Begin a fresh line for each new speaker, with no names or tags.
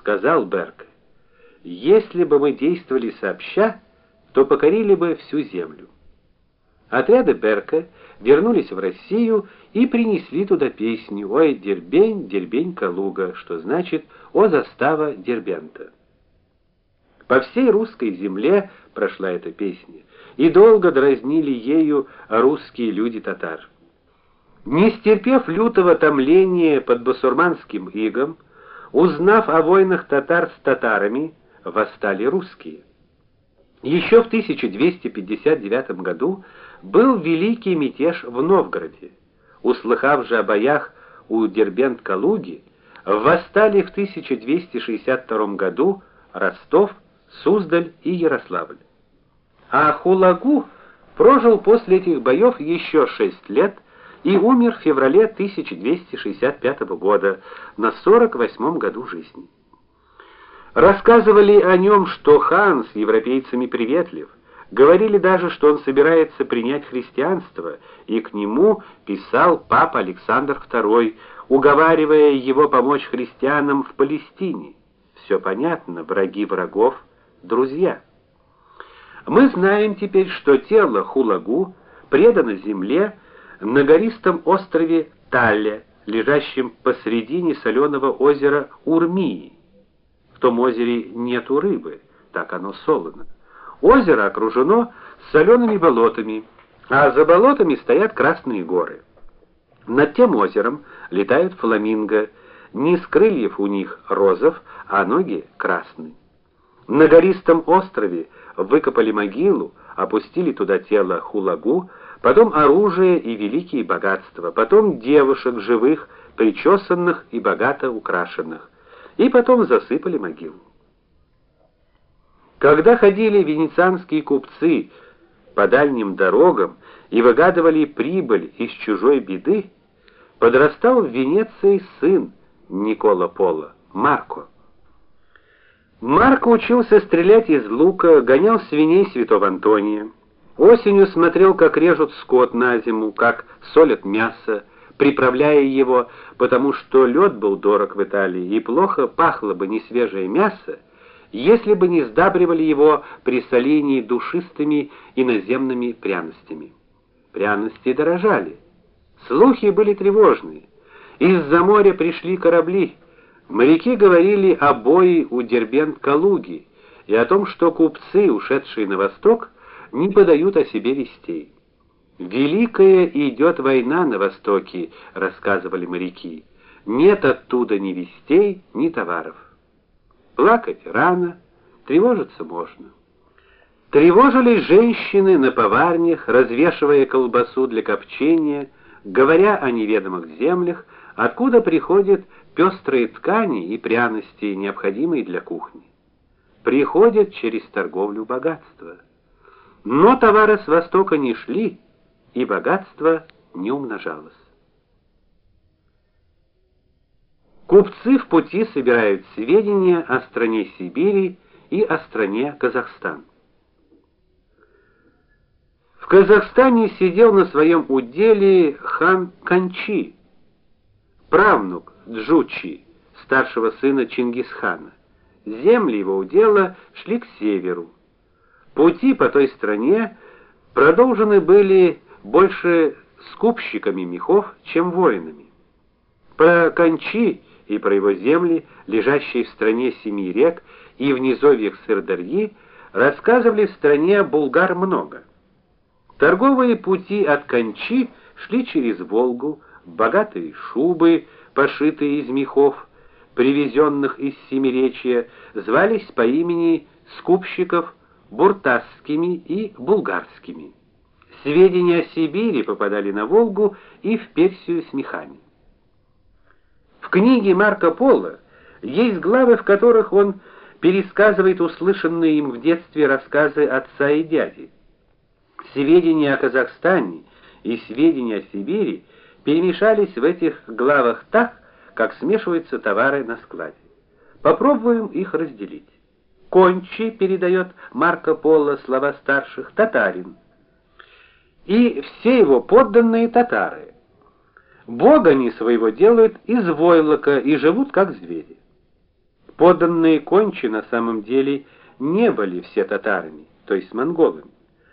сказал Берг. Если бы мы действовали сообща, то покорили бы всю землю. Отряды Берка вернулись в Россию и принесли туда песню: "Ой, дербень, дербень Калуга", что значит: "О застава Дербента". По всей русской земле прошла эта песня, и долго дразнили ею русские люди татар. Не стерпев лютого томления под басурманским игом, узнав о войнах татар с татарами, восстали русские. Еще в 1259 году был великий мятеж в Новгороде. Услыхав же о боях у Дербент-Калуги, восстали в 1262 году Ростов, Суздаль и Ярославль. А Хулагу прожил после этих боев еще шесть лет и умер в феврале 1265 года на 48 году жизни. Рассказывали о нем, что хан с европейцами приветлив, говорили даже, что он собирается принять христианство, и к нему писал папа Александр II, уговаривая его помочь христианам в Палестине. Все понятно, враги врагов друзья. Мы знаем теперь, что тело Хулагу предано земле на гористом острове Талле, лежащем посредине соленого озера Урмии том озере нету рыбы, так оно солоно. Озеро окружено солеными болотами, а за болотами стоят красные горы. Над тем озером летают фламинго, низ крыльев у них розов, а ноги красные. На гористом острове выкопали могилу, опустили туда тело Хулагу, потом оружие и великие богатства, потом девушек живых, причесанных и богато украшенных и потом засыпали могилу. Когда ходили венецианские купцы по дальним дорогам и выгадывали прибыль из чужой беды, подрастал в Венеции сын Никола Пола, Марко. Марко учился стрелять из лука, гонял свиней святого Антония. Осенью смотрел, как режут скот на зиму, как солят мясо, приправляя его, потому что лед был дорог в Италии, и плохо пахло бы несвежее мясо, если бы не сдабривали его при солении душистыми иноземными пряностями. Пряности дорожали. Слухи были тревожные. Из-за моря пришли корабли. Моряки говорили о бое у Дербент-Калуги и о том, что купцы, ушедшие на восток, не подают о себе вестей. Великая идет война на востоке, рассказывали моряки. Нет оттуда ни вестей, ни товаров. Плакать рано, тревожиться можно. Тревожились женщины на поварнях, развешивая колбасу для копчения, говоря о неведомых землях, откуда приходят пестрые ткани и пряности, необходимые для кухни. Приходят через торговлю богатства. Но товары с востока не шли, и богатство не умножалось. Купцы в пути собирают сведения о стране Сибири и о стране Казахстан. В Казахстане сидел на своем уделе хан Канчи, правнук Джучи, старшего сына Чингисхана. Земли его удела шли к северу. Пути по той стране продолжены были больше скупщиками мехов, чем воинами. Про Кончи и про его земли, лежащие в стране семи рек и в низовьях Сырдарьи, рассказывали в стране булгар много. Торговые пути от Кончи шли через Волгу, богатые шубы, пошитые из мехов, привезенных из Семиречья, звались по имени скупщиков буртасскими и булгарскими. Сведения о Сибири попадали на Волгу и в Персию с мехами. В книге Марко Поло есть главы, в которых он пересказывает услышанные им в детстве рассказы отца и дяди. Сведения о Казахстане и сведения о Сибири перемешались в этих главах так, как смешиваются товары на складе. Попробуем их разделить. Кончи передает Марко Поло слова старших татарин и все его подданные татары. Бога они своего делают из войлока и живут как звери. Поданные кончи на самом деле не были все татарами, то есть монголами.